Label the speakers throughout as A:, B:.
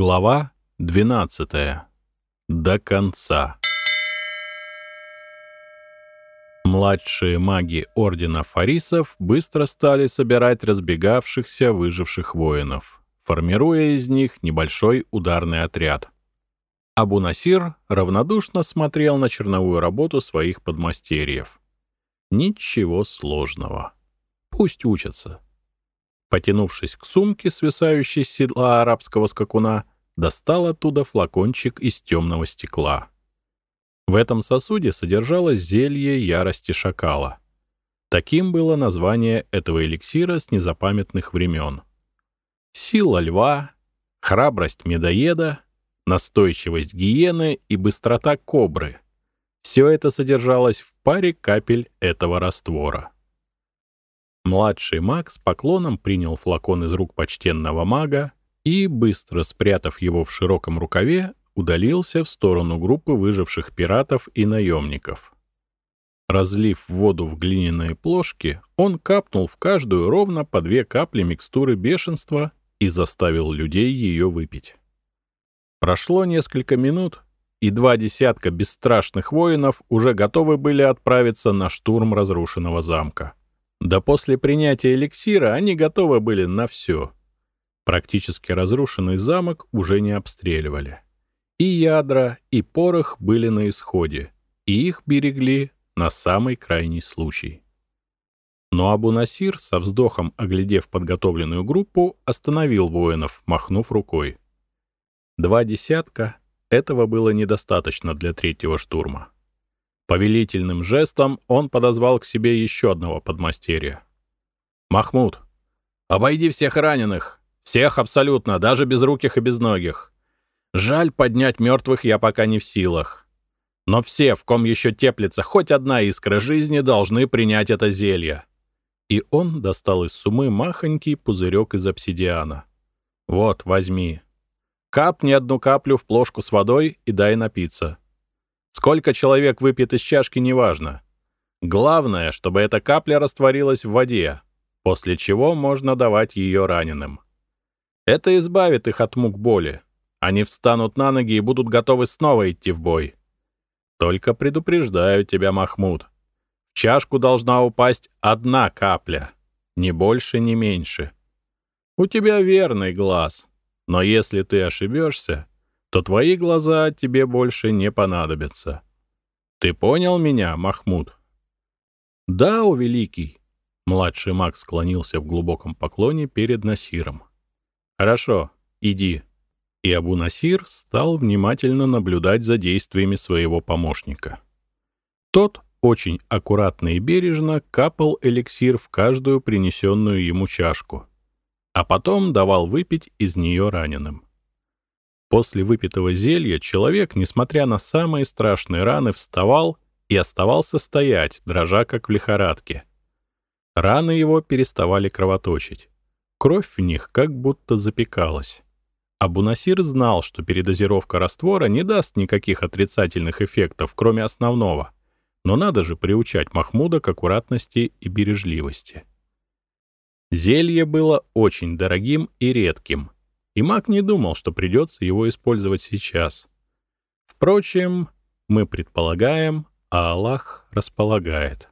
A: Глава 12. До конца. Младшие маги Ордена Фарисов быстро стали собирать разбегавшихся выживших воинов, формируя из них небольшой ударный отряд. Абу Насир равнодушно смотрел на черновую работу своих подмастерьев. Ничего сложного. Пусть учатся. Потянувшись к сумке, свисающей с седла арабского скакуна, достал оттуда флакончик из темного стекла. В этом сосуде содержалось зелье ярости шакала. Таким было название этого эликсира с незапамятных времен. Сила льва, храбрость медоеда, настойчивость гиены и быстрота кобры — все это содержалось в паре капель этого раствора. Младший маг с поклоном принял флакон из рук почтенного мага и, быстро спрятав его в широком рукаве, удалился в сторону группы выживших пиратов и наемников. Разлив воду в глиняные плошки, он капнул в каждую ровно по две капли микстуры бешенства и заставил людей ее выпить. Прошло несколько минут, и два десятка бесстрашных воинов уже готовы были отправиться на штурм разрушенного замка. Да после принятия эликсира они готовы были на все. Практически разрушенный замок уже не обстреливали. И ядра, и порох были на исходе, и их берегли на самый крайний случай. Но Абу-Насир, со вздохом оглядев подготовленную группу, остановил воинов, махнув рукой. Два десятка — этого было недостаточно для третьего штурма. Повелительным жестом он подозвал к себе еще одного подмастерья. «Махмуд, обойди всех раненых, всех абсолютно, даже безруких и безногих. Жаль, поднять мертвых я пока не в силах. Но все, в ком еще теплится хоть одна искра жизни, должны принять это зелье». И он достал из сумы махонький пузырек из обсидиана. «Вот, возьми. Капни одну каплю в плошку с водой и дай напиться. Сколько человек выпьет из чашки, неважно. Главное, чтобы эта капля растворилась в воде, после чего можно давать ее раненым. Это избавит их от мук боли. Они встанут на ноги и будут готовы снова идти в бой. Только предупреждаю тебя, Махмуд. В чашку должна упасть одна капля, ни больше, ни меньше. У тебя верный глаз, но если ты ошибешься, то твои глаза тебе больше не понадобятся. Ты понял меня, Махмуд? Да, о великий. Младший маг склонился в глубоком поклоне перед Насиром. Хорошо, иди. И Абу Насир стал внимательно наблюдать за действиями своего помощника. Тот очень аккуратно и бережно капал эликсир в каждую принесенную ему чашку, а потом давал выпить из нее раненым. После выпитого зелья человек, несмотря на самые страшные раны, вставал и оставался стоять, дрожа как в лихорадке. Раны его переставали кровоточить. Кровь в них как будто запекалась. А Бунасир знал, что передозировка раствора не даст никаких отрицательных эффектов, кроме основного. Но надо же приучать Махмуда к аккуратности и бережливости. Зелье было очень дорогим и редким — и маг не думал, что придется его использовать сейчас. Впрочем, мы предполагаем, а Аллах располагает.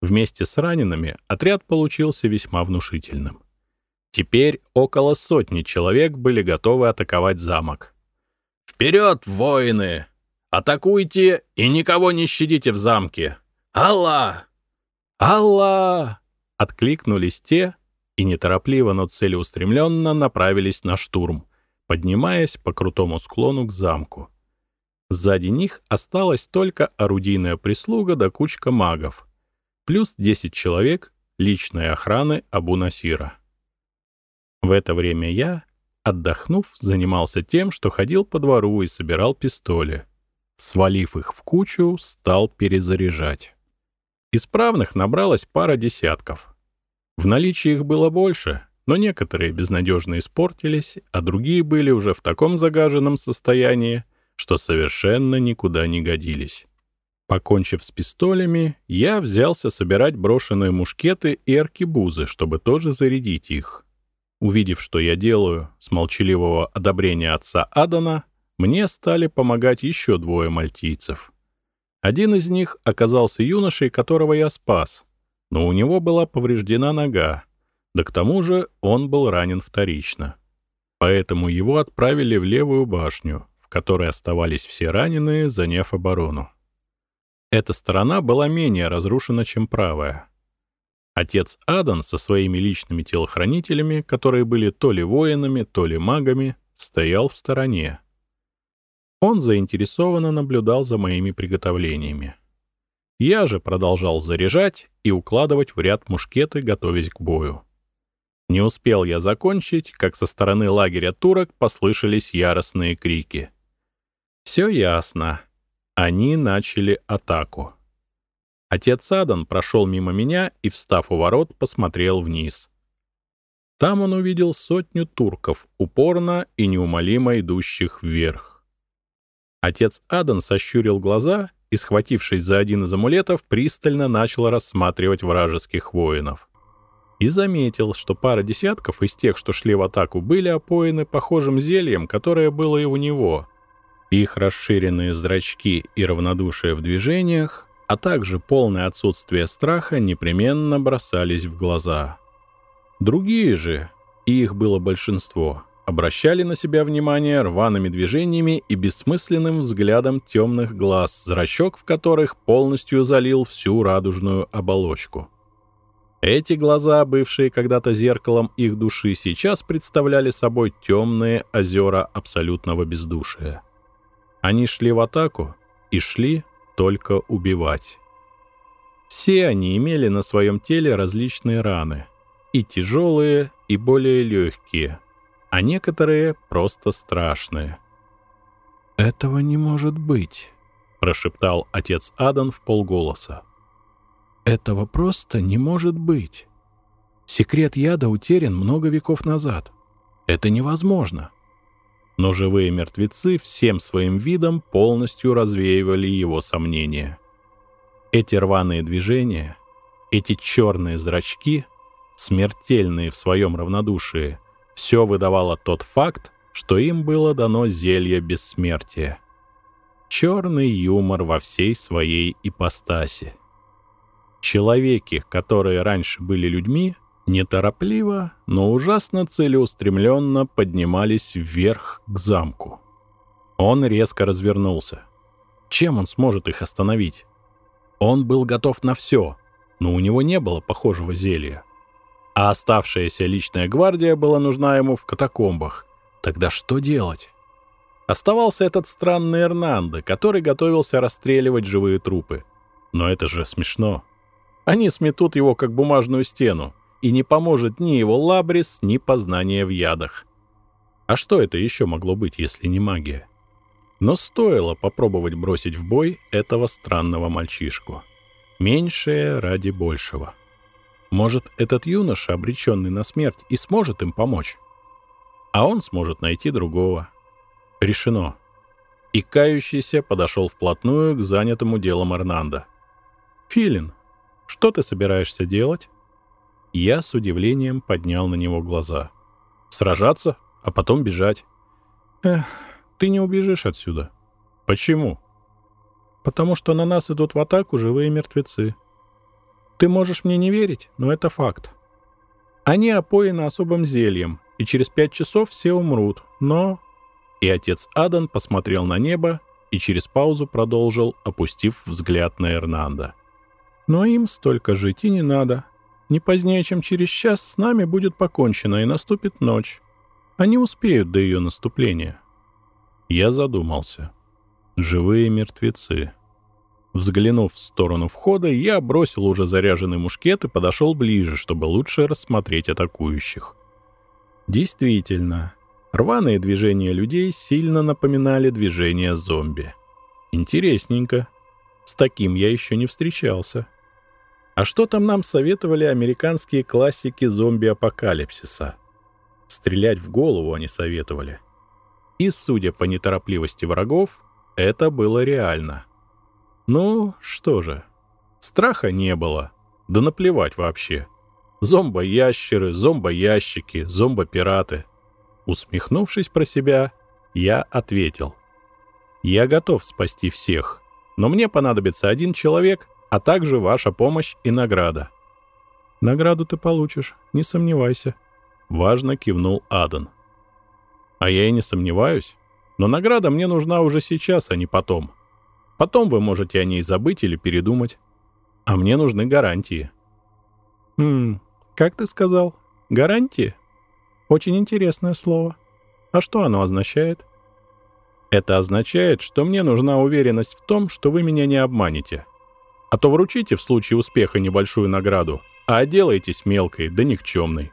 A: Вместе с ранеными отряд получился весьма внушительным. Теперь около сотни человек были готовы атаковать замок. «Вперед, воины! Атакуйте и никого не щадите в замке! Аллах! Аллах!» Откликнулись те, и неторопливо, но целеустремленно направились на штурм, поднимаясь по крутому склону к замку. Сзади них осталась только орудийная прислуга да кучка магов, плюс 10 человек личной охраны Абу-Насира. В это время я, отдохнув, занимался тем, что ходил по двору и собирал пистоли. Свалив их в кучу, стал перезаряжать. Исправных набралось пара десятков. В наличии их было больше, но некоторые безнадежно испортились, а другие были уже в таком загаженном состоянии, что совершенно никуда не годились. Покончив с пистолями, я взялся собирать брошенные мушкеты и аркебузы, чтобы тоже зарядить их. Увидев, что я делаю, с молчаливого одобрения отца Адана, мне стали помогать еще двое мальтийцев. Один из них оказался юношей, которого я спас, но у него была повреждена нога, да к тому же он был ранен вторично. Поэтому его отправили в левую башню, в которой оставались все раненые, заняв оборону. Эта сторона была менее разрушена, чем правая. Отец Адан со своими личными телохранителями, которые были то ли воинами, то ли магами, стоял в стороне. Он заинтересованно наблюдал за моими приготовлениями. Я же продолжал заряжать и укладывать в ряд мушкеты, готовясь к бою. Не успел я закончить, как со стороны лагеря турок послышались яростные крики. Все ясно. Они начали атаку. Отец Адан прошел мимо меня и, встав у ворот, посмотрел вниз. Там он увидел сотню турков, упорно и неумолимо идущих вверх. Отец Адан сощурил глаза и, схватившись за один из амулетов, пристально начал рассматривать вражеских воинов. И заметил, что пара десятков из тех, что шли в атаку, были опоены похожим зельем, которое было и у него. Их расширенные зрачки и равнодушие в движениях а также полное отсутствие страха непременно бросались в глаза. Другие же, и их было большинство, обращали на себя внимание рваными движениями и бессмысленным взглядом темных глаз, зрачок в которых полностью залил всю радужную оболочку. Эти глаза, бывшие когда-то зеркалом их души, сейчас представляли собой темные озера абсолютного бездушия. Они шли в атаку и шли, только убивать. Все они имели на своем теле различные раны, и тяжелые, и более легкие, а некоторые просто страшные. «Этого не может быть», — прошептал отец Адан в полголоса. «Этого просто не может быть. Секрет яда утерян много веков назад. Это невозможно» но живые мертвецы всем своим видом полностью развеивали его сомнения. Эти рваные движения, эти черные зрачки, смертельные в своем равнодушии, все выдавало тот факт, что им было дано зелье бессмертия. Черный юмор во всей своей ипостаси. Человеки, которые раньше были людьми, неторопливо, но ужасно целеустремленно поднимались вверх к замку. Он резко развернулся. Чем он сможет их остановить? Он был готов на все, но у него не было похожего зелья. А оставшаяся личная гвардия была нужна ему в катакомбах. Тогда что делать? Оставался этот странный Эрнандо, который готовился расстреливать живые трупы. Но это же смешно. Они сметут его, как бумажную стену, и не поможет ни его лабрис, ни познание в ядах. А что это еще могло быть, если не магия? Но стоило попробовать бросить в бой этого странного мальчишку. Меньшее ради большего. Может, этот юноша, обреченный на смерть, и сможет им помочь? А он сможет найти другого. Решено. И кающийся подошел вплотную к занятому делом Эрнанда. «Филин, что ты собираешься делать?» Я с удивлением поднял на него глаза. «Сражаться, а потом бежать». «Эх, ты не убежишь отсюда». «Почему?» «Потому что на нас идут в атаку живые мертвецы. Ты можешь мне не верить, но это факт. Они опоены особым зельем, и через пять часов все умрут, но...» И отец Адан посмотрел на небо и через паузу продолжил, опустив взгляд на Эрнанда. «Но им столько жить и не надо. Не позднее, чем через час, с нами будет покончено, и наступит ночь. Они успеют до ее наступления. Я задумался. Живые мертвецы. Взглянув в сторону входа, я бросил уже заряженный мушкет и подошел ближе, чтобы лучше рассмотреть атакующих. Действительно, рваные движения людей сильно напоминали движения зомби. Интересненько. С таким я еще не встречался. — а что там нам советовали американские классики зомби-апокалипсиса? Стрелять в голову они советовали. И, судя по неторопливости врагов, это было реально. Ну, что же, страха не было, да наплевать вообще. Зомбоящеры, зомбоящики, зомбопираты. Усмехнувшись про себя, я ответил. Я готов спасти всех, но мне понадобится один человек, а также ваша помощь и награда. Награду ты получишь, не сомневайся. Важно кивнул Адан. А я и не сомневаюсь. Но награда мне нужна уже сейчас, а не потом. Потом вы можете о ней забыть или передумать. А мне нужны гарантии. Хм, как ты сказал? Гарантии? Очень интересное слово. А что оно означает? Это означает, что мне нужна уверенность в том, что вы меня не обманете. А то вручите в случае успеха небольшую награду, а отделаетесь мелкой да никчемной.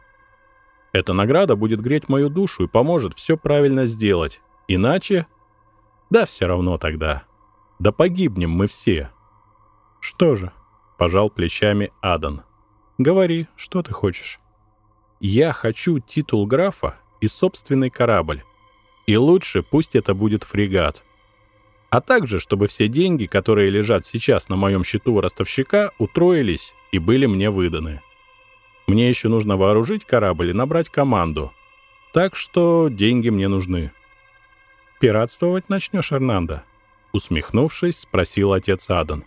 A: Эта награда будет греть мою душу и поможет все правильно сделать. Иначе... Да все равно тогда. Да погибнем мы все. Что же, пожал плечами Адан. Говори, что ты хочешь. Я хочу титул графа и собственный корабль. И лучше пусть это будет фрегат. А также, чтобы все деньги, которые лежат сейчас на моем счету у ростовщика, утроились и были мне выданы. Мне еще нужно вооружить корабль и набрать команду. Так что деньги мне нужны. «Пиратствовать начнешь, Эрнандо?» Усмехнувшись, спросил отец Адан.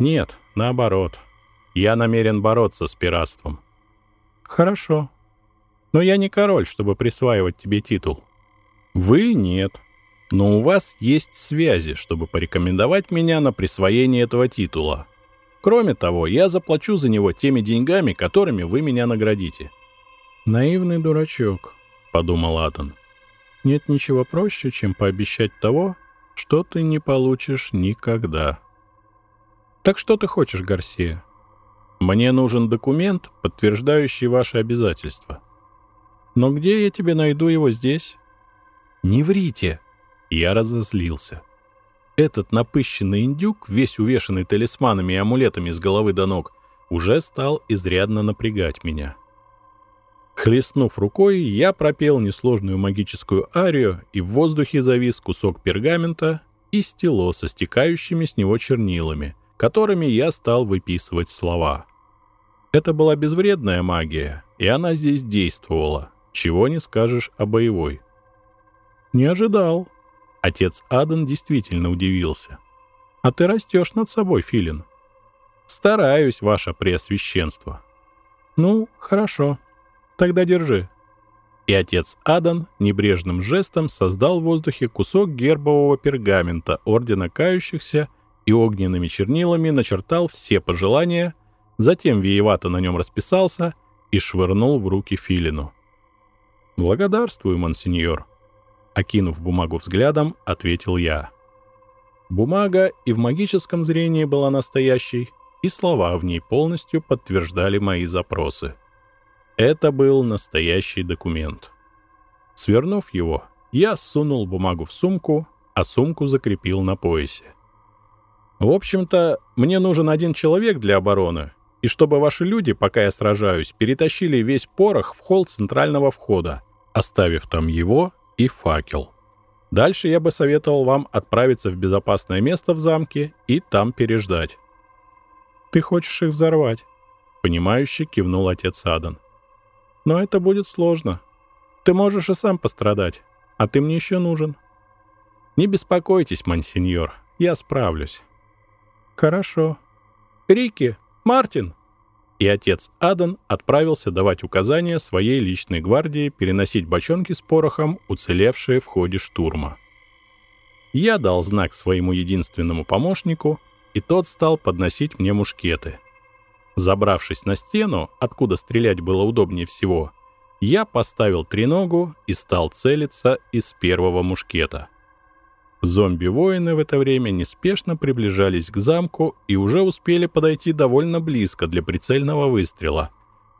A: «Нет, наоборот. Я намерен бороться с пиратством». «Хорошо. Но я не король, чтобы присваивать тебе титул. Вы нет. Но у вас есть связи, чтобы порекомендовать меня на присвоение этого титула. Кроме того, я заплачу за него теми деньгами, которыми вы меня наградите. Наивный дурачок, подумал Атон. Нет ничего проще, чем пообещать того, что ты не получишь никогда. Так что ты хочешь, Гарсия? Мне нужен документ, подтверждающий ваши обязательства. Но где я тебе найду его здесь? «Не врите!» Я разозлился. Этот напыщенный индюк, весь увешанный талисманами и амулетами с головы до ног, уже стал изрядно напрягать меня. Хлестнув рукой, я пропел несложную магическую арию, и в воздухе завис кусок пергамента и стело со стекающими с него чернилами, которыми я стал выписывать слова. Это была безвредная магия, и она здесь действовала, чего не скажешь о боевой. «Не ожидал». Отец Адан действительно удивился. «А ты растешь над собой, Филин». «Стараюсь, ваше преосвященство». «Ну, хорошо. Тогда держи». И отец Адан небрежным жестом создал в воздухе кусок гербового пергамента Ордена Кающихся и огненными чернилами начертал все пожелания, затем виевато на нем расписался и швырнул в руки Филину. «Благодарствую, монсеньор», Окинув бумагу взглядом, ответил я. Бумага и в магическом зрении была настоящей, и слова в ней полностью подтверждали мои запросы. Это был настоящий документ. Свернув его, я сунул бумагу в сумку, а сумку закрепил на поясе. В общем-то, мне нужен один человек для обороны, и чтобы ваши люди, пока я сражаюсь, перетащили весь порох в холл центрального входа, оставив там его и факел. Дальше я бы советовал вам отправиться в безопасное место в замке и там переждать. «Ты хочешь их взорвать?» — понимающе кивнул отец Адан. «Но это будет сложно. Ты можешь и сам пострадать, а ты мне еще нужен». «Не беспокойтесь, мансиньор, я справлюсь». «Хорошо. Рики, Мартин!» и отец Адан отправился давать указания своей личной гвардии переносить бочонки с порохом, уцелевшие в ходе штурма. Я дал знак своему единственному помощнику, и тот стал подносить мне мушкеты. Забравшись на стену, откуда стрелять было удобнее всего, я поставил треногу и стал целиться из первого мушкета. Зомби-воины в это время неспешно приближались к замку и уже успели подойти довольно близко для прицельного выстрела,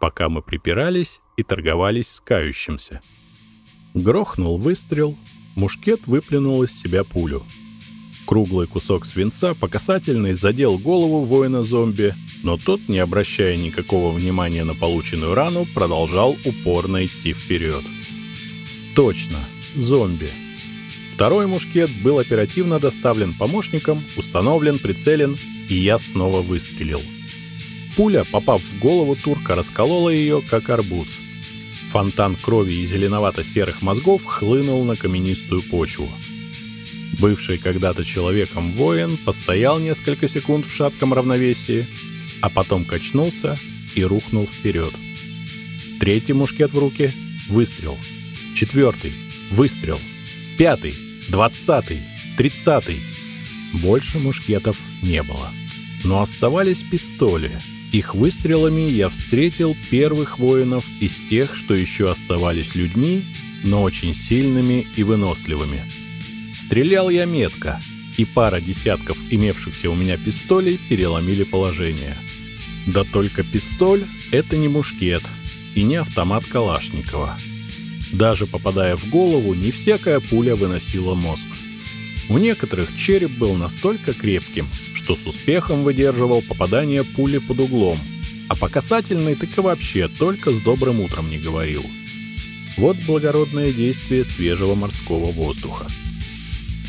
A: пока мы припирались и торговались с кающимся. Грохнул выстрел, мушкет выплюнул из себя пулю. Круглый кусок свинца по касательной задел голову воина-зомби, но тот, не обращая никакого внимания на полученную рану, продолжал упорно идти вперед. Точно, зомби. Второй мушкет был оперативно доставлен помощникам, установлен, прицелен, и я снова выстрелил. Пуля, попав в голову турка, расколола ее, как арбуз. Фонтан крови и зеленовато-серых мозгов хлынул на каменистую почву. Бывший когда-то человеком воин постоял несколько секунд в шатком равновесии, а потом качнулся и рухнул вперед. Третий мушкет в руке — выстрел. Четвертый — выстрел. Пятый, двадцатый, тридцатый. Больше мушкетов не было. Но оставались пистоли. Их выстрелами я встретил первых воинов из тех, что еще оставались людьми, но очень сильными и выносливыми. Стрелял я метко, и пара десятков имевшихся у меня пистолей переломили положение. Да только пистоль — это не мушкет и не автомат Калашникова. Даже попадая в голову, не всякая пуля выносила мозг. У некоторых череп был настолько крепким, что с успехом выдерживал попадание пули под углом, а по касательной так и вообще только с добрым утром не говорил. Вот благородное действие свежего морского воздуха.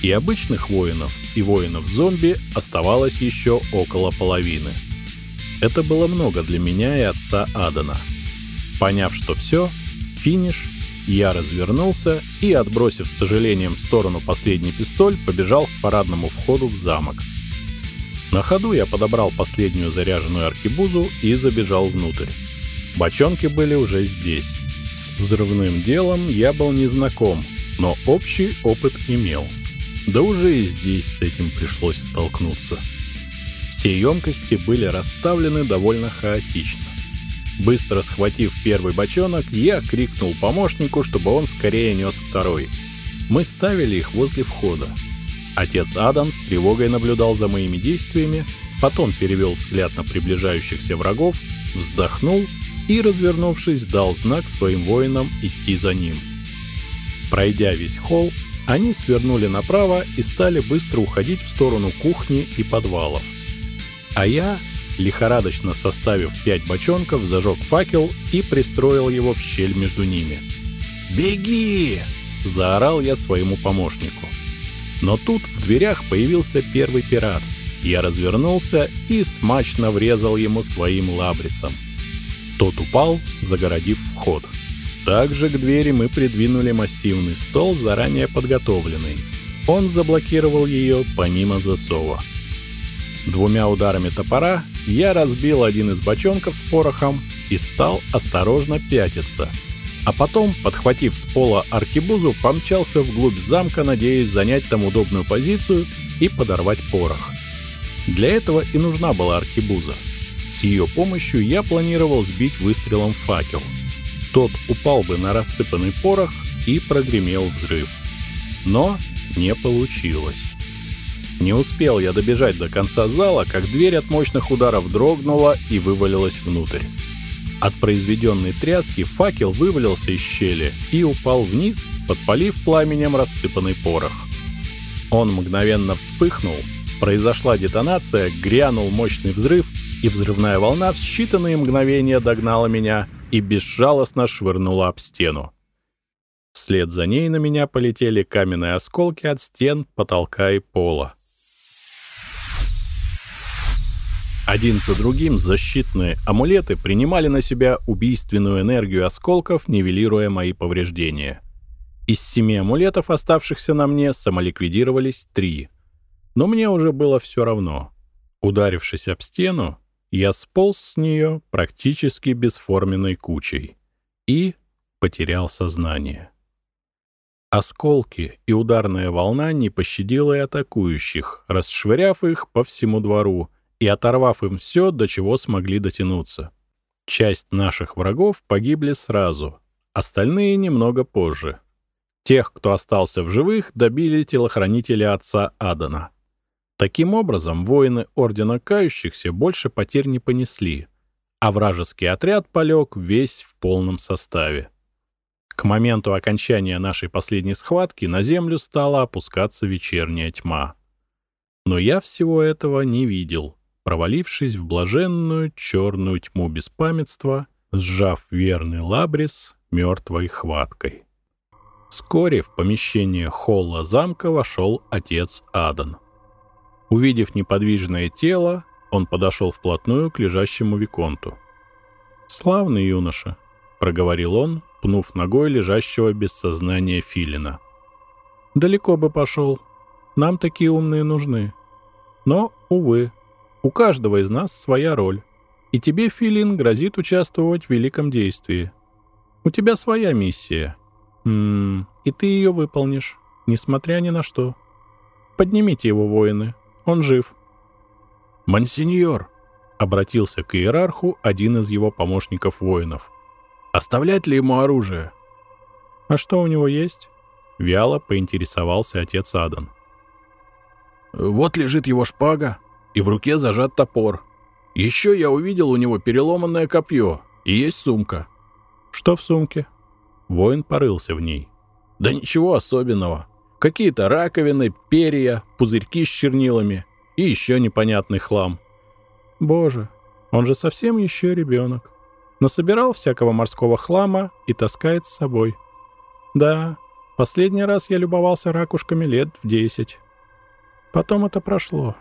A: И обычных воинов, и воинов-зомби оставалось еще около половины. Это было много для меня и отца Адана. Поняв, что все, финиш, я развернулся и, отбросив с сожалением в сторону последний пистоль, побежал к парадному входу в замок. На ходу я подобрал последнюю заряженную аркебузу и забежал внутрь. Бочонки были уже здесь. С взрывным делом я был не знаком, но общий опыт имел. Да уже и здесь с этим пришлось столкнуться. Все емкости были расставлены довольно хаотично. Быстро схватив первый бочонок, я крикнул помощнику, чтобы он скорее нес второй. Мы ставили их возле входа. Отец Адам с тревогой наблюдал за моими действиями, потом перевел взгляд на приближающихся врагов, вздохнул и, развернувшись, дал знак своим воинам идти за ним. Пройдя весь холл, они свернули направо и стали быстро уходить в сторону кухни и подвалов. А я, лихорадочно составив пять бочонков, зажег факел и пристроил его в щель между ними. «Беги!» — заорал я своему помощнику. Но тут в дверях появился первый пират. Я развернулся и смачно врезал ему своим лабрисом. Тот упал, загородив вход. Также к двери мы придвинули массивный стол, заранее подготовленный. Он заблокировал ее помимо засова. Двумя ударами топора я разбил один из бочонков с порохом и стал осторожно пятиться. А потом, подхватив с пола аркебузу, помчался вглубь замка, надеясь занять там удобную позицию и подорвать порох. Для этого и нужна была аркебуза. С ее помощью я планировал сбить выстрелом факел — тот упал бы на рассыпанный порох и прогремел взрыв. Но не получилось. Не успел я добежать до конца зала, как дверь от мощных ударов дрогнула и вывалилась внутрь. От произведенной тряски факел вывалился из щели и упал вниз, подпалив пламенем рассыпанный порох. Он мгновенно вспыхнул, произошла детонация, грянул мощный взрыв, и взрывная волна в считанные мгновения догнала меня — и безжалостно швырнула об стену. Вслед за ней на меня полетели каменные осколки от стен, потолка и пола. Один за другим защитные амулеты принимали на себя убийственную энергию осколков, нивелируя мои повреждения. Из семи амулетов, оставшихся на мне, самоликвидировались три. Но мне уже было все равно. Ударившись об стену, я сполз с нее практически бесформенной кучей и потерял сознание. Осколки и ударная волна не пощадила и атакующих, расшвыряв их по всему двору и оторвав им все, до чего смогли дотянуться. Часть наших врагов погибли сразу, остальные немного позже. Тех, кто остался в живых, добили телохранители отца Адана. Таким образом, воины Ордена Кающихся больше потерь не понесли, а вражеский отряд полег весь в полном составе. К моменту окончания нашей последней схватки на землю стала опускаться вечерняя тьма. Но я всего этого не видел, провалившись в блаженную черную тьму беспамятства, сжав верный лабрис мертвой хваткой. Вскоре в помещение холла замка вошел отец Адан. Увидев неподвижное тело, Он подошел вплотную к лежащему Виконту. «Славный юноша», — проговорил он, пнув ногой лежащего без сознания филина. «Далеко бы пошел. Нам такие умные нужны. Но, увы, у каждого из нас своя роль. И тебе, Филин, грозит участвовать в великом действии. У тебя своя миссия. М -м, и ты ее выполнишь, несмотря ни на что. Поднимите его, воины. Он жив».
B: «Монсеньор», —
A: обратился к иерарху один из его помощников воинов.
B: «Оставлять ли ему оружие?»
A: «А что у него есть?» — вяло поинтересовался отец Адан.
B: «Вот лежит его шпага, и в руке зажат топор. Еще я увидел у него переломанное копье, и есть сумка».
A: «Что в сумке?» Воин порылся в ней.
B: «Да ничего особенного. Какие-то раковины, перья, пузырьки с чернилами и еще непонятный хлам.
A: Боже, он же совсем еще ребенок. Насобирал всякого морского хлама и таскает с собой. Да, последний раз я любовался ракушками лет в десять. Потом это прошло.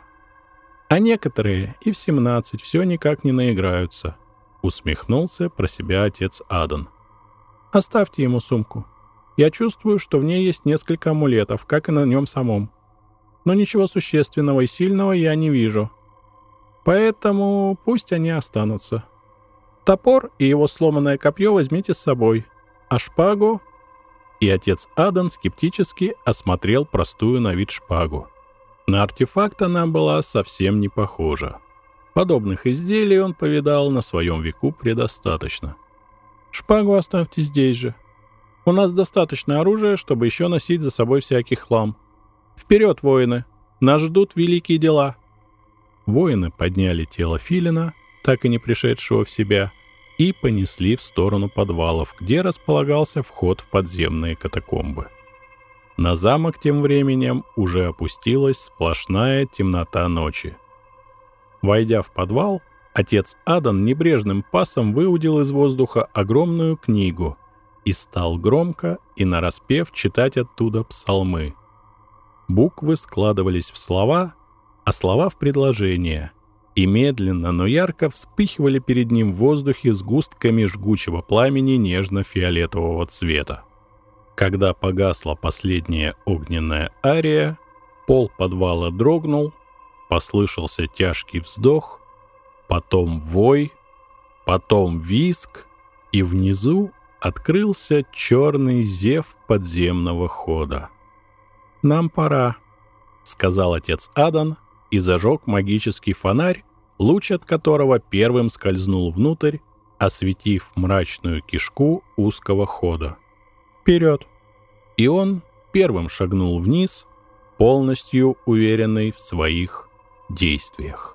A: А некоторые и в семнадцать все никак не наиграются. Усмехнулся про себя отец Адан. Оставьте ему сумку. Я чувствую, что в ней есть несколько амулетов, как и на нем самом но ничего существенного и сильного я не вижу. Поэтому пусть они останутся. Топор и его сломанное копье возьмите с собой, а шпагу... И отец Адан скептически осмотрел простую на вид шпагу. На артефакт она была совсем не похожа. Подобных изделий он повидал на своем веку предостаточно. «Шпагу оставьте здесь же. У нас достаточно оружия, чтобы еще носить за собой всякий хлам. Вперед, воины! Нас ждут великие дела!» Воины подняли тело Филина, так и не пришедшего в себя, и понесли в сторону подвалов, где располагался вход в подземные катакомбы. На замок тем временем уже опустилась сплошная темнота ночи. Войдя в подвал, отец Адан небрежным пасом выудил из воздуха огромную книгу и стал громко и нараспев читать оттуда псалмы — Буквы складывались в слова, а слова в предложения, и медленно, но ярко вспыхивали перед ним в воздухе с густками жгучего пламени нежно-фиолетового цвета. Когда погасла последняя огненная ария, пол подвала дрогнул, послышался тяжкий вздох, потом вой, потом виск, и внизу открылся черный зев подземного хода. «Нам пора», — сказал отец Адан и зажег магический фонарь, луч от которого первым скользнул внутрь, осветив мрачную кишку узкого хода. «Вперед!» И он первым шагнул вниз, полностью уверенный в своих действиях.